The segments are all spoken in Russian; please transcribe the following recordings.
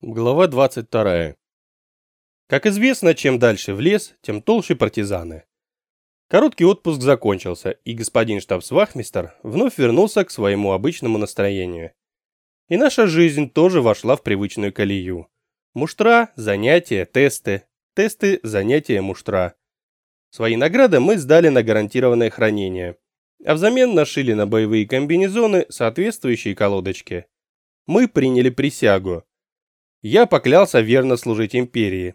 Глава 22. Как известно, чем дальше в лес, тем толще партизаны. Короткий отпуск закончился, и господин штабс-вахмистер вновь вернулся к своему обычному настроению. И наша жизнь тоже вошла в привычную колею. Муштра, занятия, тесты, тесты, занятия, муштра. Свои награды мы сдали на гарантированное хранение, а взамен нашили на боевые комбинезоны соответствующие колодочки. Мы приняли присягу – я поклялся верно служить империи.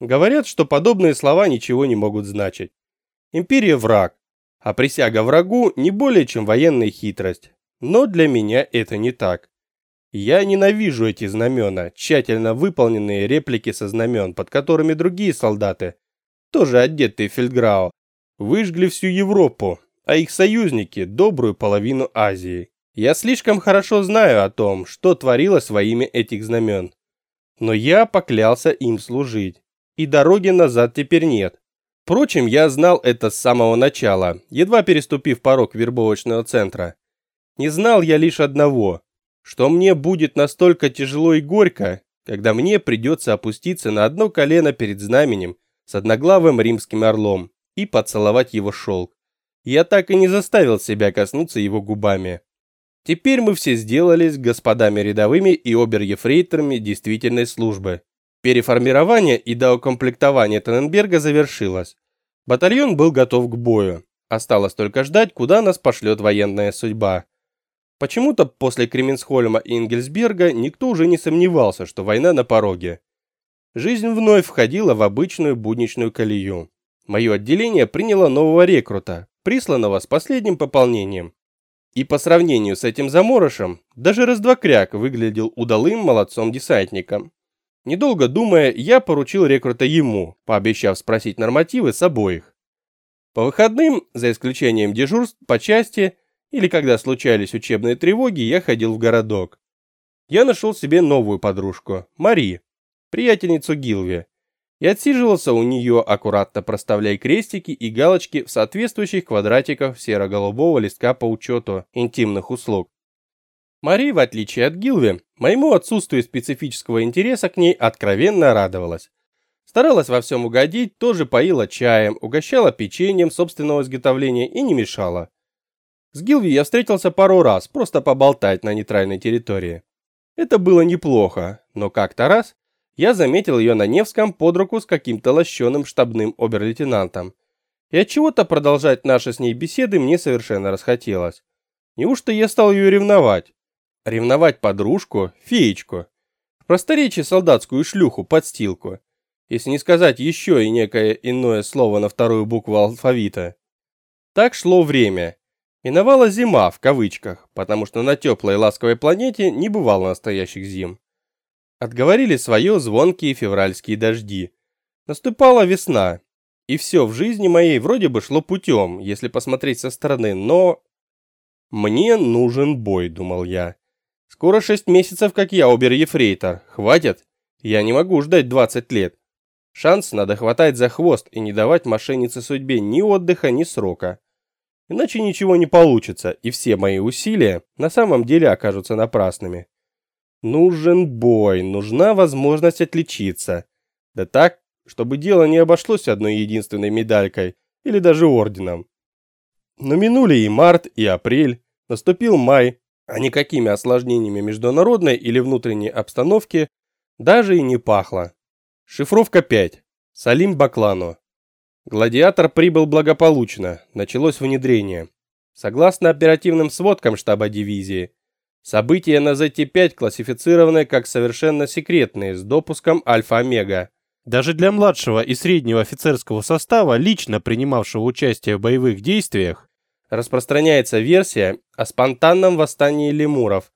Говорят, что подобные слова ничего не могут значить. Империя враг, а присяга врагу не более чем военная хитрость. Но для меня это не так. Я ненавижу эти знамена, тщательно выполненные реплики со знамен, под которыми другие солдаты, тоже одетые в фельдграу, выжгли всю Европу, а их союзники – добрую половину Азии. Я слишком хорошо знаю о том, что творилось во имя этих знамен но я поклялся им служить, и дороги назад теперь нет. Впрочем, я знал это с самого начала, едва переступив порог вербовочного центра. Не знал я лишь одного, что мне будет настолько тяжело и горько, когда мне придется опуститься на одно колено перед знаменем с одноглавым римским орлом и поцеловать его шелк. Я так и не заставил себя коснуться его губами. Теперь мы все сделались господами рядовыми и обер-ефрейторами действительной службы. Переформирование и доукомплектование Тенненберга завершилось. Батальон был готов к бою. Осталось только ждать, куда нас пошлет военная судьба. Почему-то после Кременсхольма и Ингельсберга никто уже не сомневался, что война на пороге. Жизнь вновь входила в обычную будничную колею. Мое отделение приняло нового рекрута, присланного с последним пополнением. И по сравнению с этим заморышем, даже раздвокряк выглядел удалым молодцом-десантником. Недолго думая, я поручил рекрута ему, пообещав спросить нормативы с обоих. По выходным, за исключением дежурств по части или когда случались учебные тревоги, я ходил в городок. Я нашел себе новую подружку, Мари, приятельницу Гилви, и отсиживался у нее, аккуратно проставляя крестики и галочки в соответствующих квадратиках серо-голубого листка по учету интимных услуг. Мари, в отличие от Гилви, моему отсутствию специфического интереса к ней откровенно радовалась. Старалась во всем угодить, тоже поила чаем, угощала печеньем собственного изготовления и не мешала. С Гилви я встретился пару раз, просто поболтать на нейтральной территории. Это было неплохо, но как-то раз я заметил ее на Невском под руку с каким-то лощеным штабным обер-лейтенантом. И от чего-то продолжать наши с ней беседы мне совершенно расхотелось. Неужто я стал ее ревновать? Ревновать подружку, феечку. В солдатскую шлюху, подстилку. Если не сказать еще и некое иное слово на вторую букву алфавита. Так шло время. Миновала зима, в кавычках, потому что на теплой ласковой планете не бывало настоящих зим. Отговорили свое звонкие февральские дожди. Наступала весна, и все в жизни моей вроде бы шло путем, если посмотреть со стороны, но... «Мне нужен бой», — думал я. «Скоро шесть месяцев, как я, обер-ефрейтор. Хватит? Я не могу ждать двадцать лет. Шанс надо хватать за хвост и не давать мошеннице судьбе ни отдыха, ни срока. Иначе ничего не получится, и все мои усилия на самом деле окажутся напрасными. Нужен бой, нужна возможность отличиться. Да так, чтобы дело не обошлось одной единственной медалькой или даже орденом. Но минули и март, и апрель, наступил май, а никакими осложнениями международной или внутренней обстановки даже и не пахло. Шифровка 5. Салим Баклану. Гладиатор прибыл благополучно, началось внедрение. Согласно оперативным сводкам штаба дивизии, События на ZT-5 классифицированы как совершенно секретные с допуском альфа-омега. Даже для младшего и среднего офицерского состава, лично принимавшего участие в боевых действиях, распространяется версия о спонтанном восстании лемуров,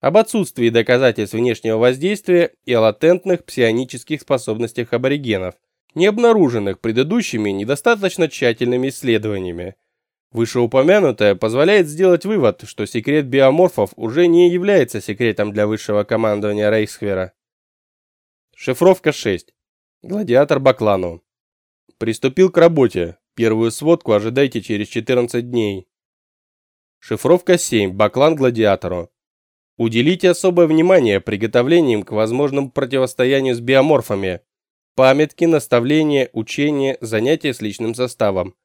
об отсутствии доказательств внешнего воздействия и о латентных псионических способностях аборигенов, не обнаруженных предыдущими недостаточно тщательными исследованиями. Вышеупомянутое позволяет сделать вывод, что секрет биоморфов уже не является секретом для высшего командования Рейхсхвера. Шифровка 6. Гладиатор Баклану. Приступил к работе. Первую сводку ожидайте через 14 дней. Шифровка 7. Баклан Гладиатору. Уделите особое внимание приготовлениям к возможному противостоянию с биоморфами. Памятки, наставления, учения, занятия с личным составом.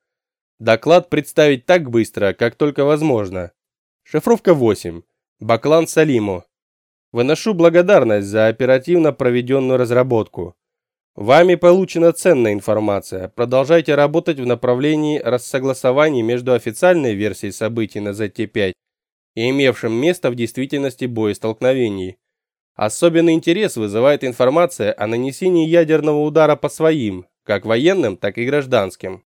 Доклад представить так быстро, как только возможно. Шифровка 8. Баклан Салиму. Выношу благодарность за оперативно проведенную разработку. Вами получена ценная информация. Продолжайте работать в направлении рассогласования между официальной версией событий на ZT-5 и имевшим место в действительности боестолкновений. Особенный интерес вызывает информация о нанесении ядерного удара по своим, как военным, так и гражданским.